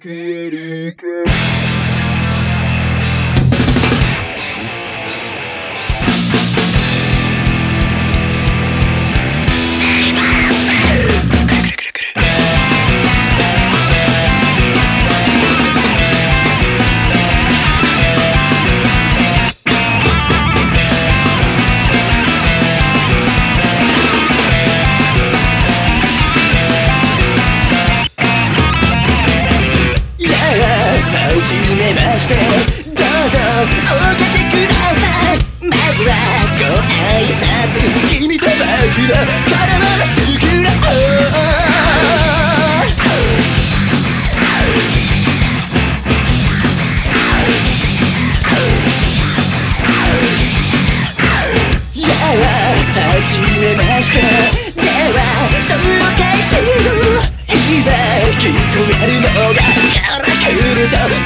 querer. だ彼は作らやあ始めましたでは紹介する。今聞こえるのがカラクルと。